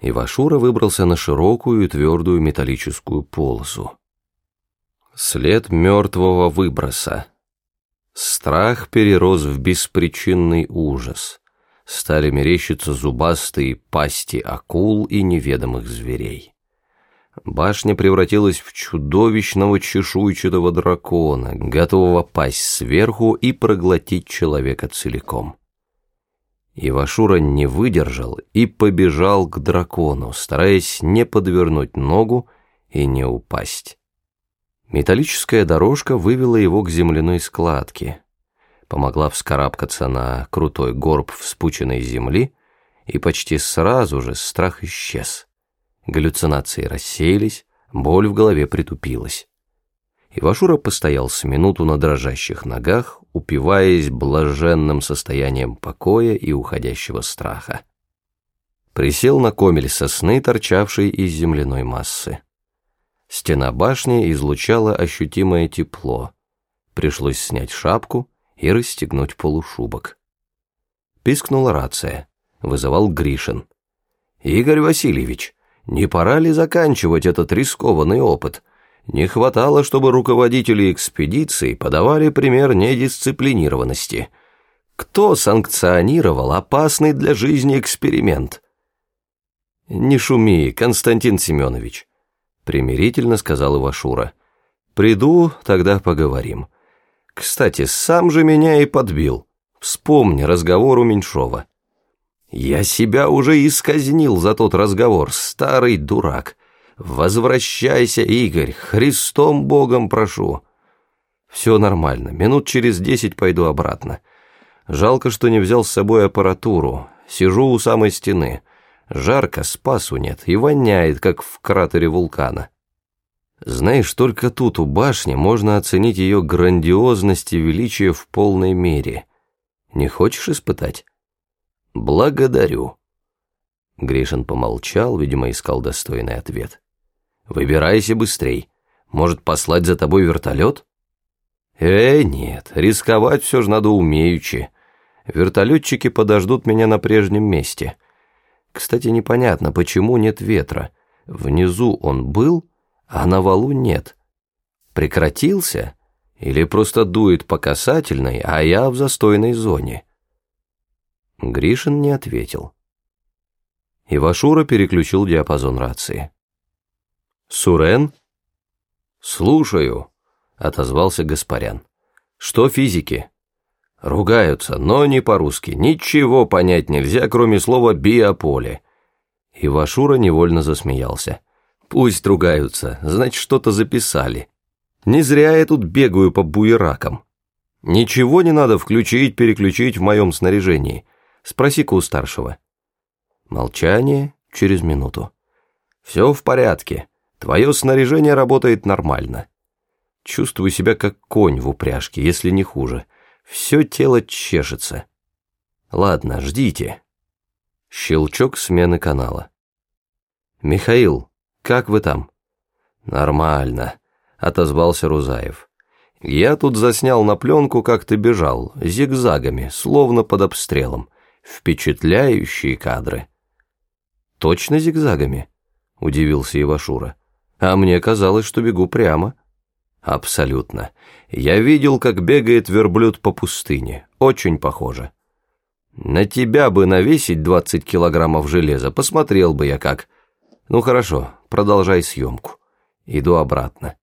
Ивашура выбрался на широкую и твердую металлическую полосу. След мертвого выброса. Страх перерос в беспричинный ужас. Стали мерещиться зубастые пасти акул и неведомых зверей. Башня превратилась в чудовищного чешуйчатого дракона, готового пасть сверху и проглотить человека целиком. Ивашура не выдержал и побежал к дракону, стараясь не подвернуть ногу и не упасть. Металлическая дорожка вывела его к земляной складке, помогла вскарабкаться на крутой горб вспученной земли, и почти сразу же страх исчез. Галлюцинации рассеялись, боль в голове притупилась. Ивашура постоял с минуту на дрожащих ногах, упиваясь блаженным состоянием покоя и уходящего страха. Присел на комель сосны, торчавшей из земляной массы. Стена башни излучала ощутимое тепло. Пришлось снять шапку и расстегнуть полушубок. Пискнула рация. Вызывал Гришин. «Игорь Васильевич, не пора ли заканчивать этот рискованный опыт?» Не хватало, чтобы руководители экспедиции подавали пример недисциплинированности. Кто санкционировал опасный для жизни эксперимент? «Не шуми, Константин Семенович», — примирительно сказал Ивашура. «Приду, тогда поговорим. Кстати, сам же меня и подбил. Вспомни разговор у Меньшова». «Я себя уже исказнил за тот разговор, старый дурак». «Возвращайся, Игорь, Христом Богом прошу». «Все нормально, минут через десять пойду обратно. Жалко, что не взял с собой аппаратуру. Сижу у самой стены. Жарко, спасу нет и воняет, как в кратере вулкана». Знаешь, только тут, у башни, можно оценить ее грандиозность и величие в полной мере. Не хочешь испытать? Благодарю. Гришин помолчал, видимо, искал достойный ответ. Выбирайся быстрей. Может, послать за тобой вертолет? Э, нет, рисковать все же надо умеючи. Вертолетчики подождут меня на прежнем месте. Кстати, непонятно, почему нет ветра. Внизу он был, а на валу нет. Прекратился? Или просто дует по касательной, а я в застойной зоне? Гришин не ответил. Ивашура переключил диапазон рации. «Сурен?» «Слушаю», — отозвался Гаспарян. «Что физики?» «Ругаются, но не по-русски. Ничего понять нельзя, кроме слова «биополе». Ивашура невольно засмеялся. «Пусть ругаются, значит, что-то записали. Не зря я тут бегаю по буеракам. Ничего не надо включить, переключить в моем снаряжении. Спроси-ка у старшего». Молчание через минуту. «Все в порядке. Твое снаряжение работает нормально. Чувствую себя как конь в упряжке, если не хуже. Все тело чешется. Ладно, ждите. Щелчок смены канала. «Михаил, как вы там?» «Нормально», — отозвался Рузаев. «Я тут заснял на пленку, как ты бежал, зигзагами, словно под обстрелом. Впечатляющие кадры». «Точно зигзагами?» — удивился Ивашура. А мне казалось, что бегу прямо. Абсолютно. Я видел, как бегает верблюд по пустыне. Очень похоже. На тебя бы навесить 20 килограммов железа, посмотрел бы я как. Ну хорошо, продолжай съемку. Иду обратно.